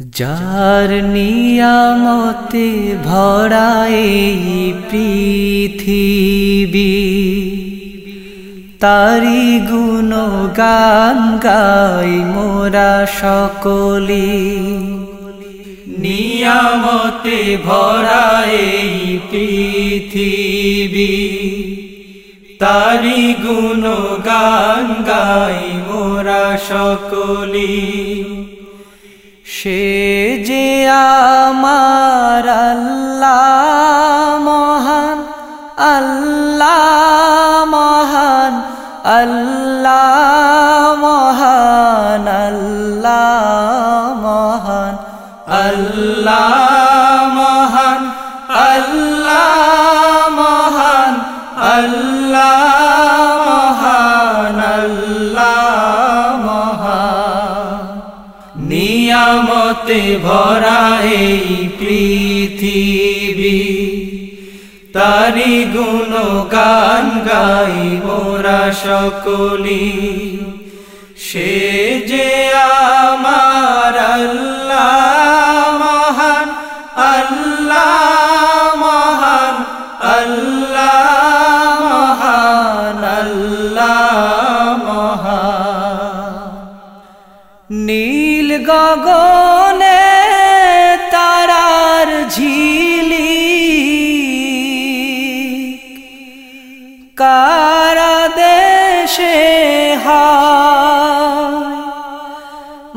যার নিয়ামতে ভরা এই পৃথিবী তারি গুণ গান গাই মোরা সকলি। নিয়ামতে ভরা এই পৃথিবী তারি গুণ গান গাই মোরা সকলি। সে যে আমার আল্লাহ মহান আল্লাহ মহান আল্লাহ মহান আল্লাহ মহান আল্লাহ নিয়ামতে ভরা এই পৃথিবী, তারি গুণ গান গাই মোরা সকলি। সে যে আমার আল্লাহ মহান আল্লাহ মহান আল্লাহ মহান আল্লাহ মহান। নীল গগনে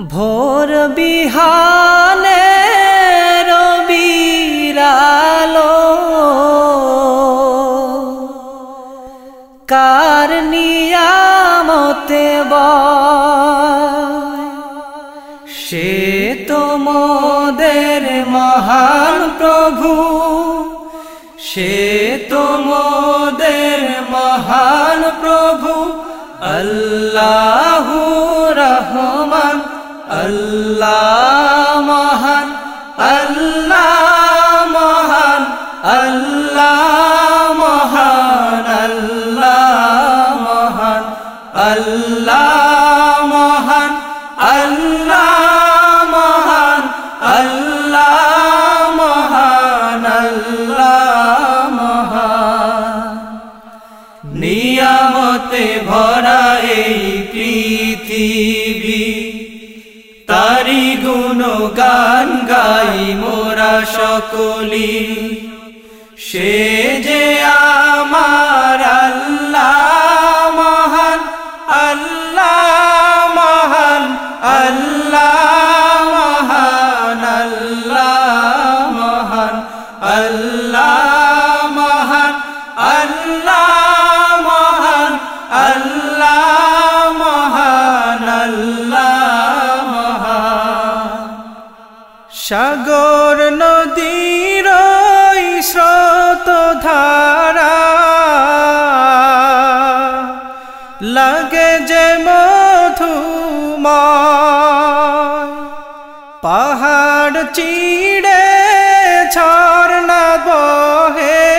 ভোর বিহানে রবিরালো কার নিয়ামতে সে তোমদের মহান প্রভু। সে তোমদের মহান প্রভু। আল্লাহ রহমান। আল্লাহ মহান আল্লাহ মহান আল্লাহ মহান আল্লাহ মহান আল্লাহ মহান আল্লাহ মহান আল্লাহ মহান আল্লাহ মহান। নিয়ামতে ভরা এই পৃথিবী গুণ গান গাই মোরা সকলি। সে যে সাগর নদীর স্রোত ধারা লাগে যে মধুম পাহাড় চিড়ে ঝর্ণা বহে।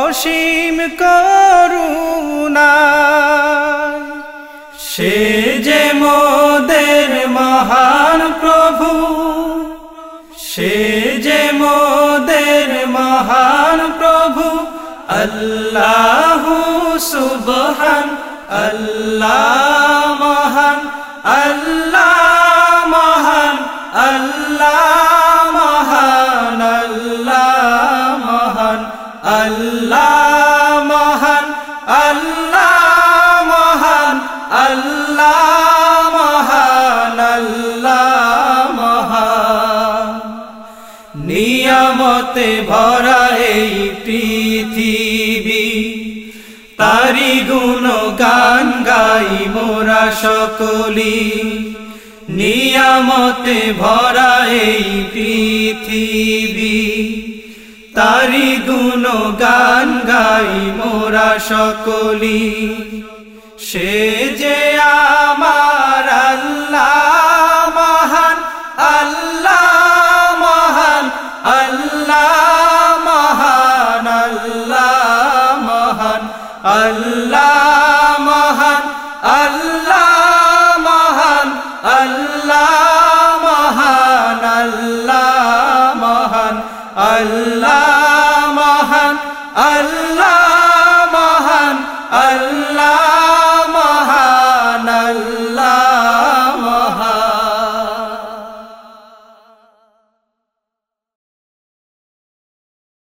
অসীম করুণা সে যে মোদের মহান প্রভু সে যে মোদের মহান প্রভু আল্লাহ সুবহান আল্লাহ মহান আল্লাহ গুণ গান গাই মোরা সকলি। নিয়ামতে ভরা এই পৃথিবী তারি গুণ গান গাই মোরা সকলি। সে যে আমার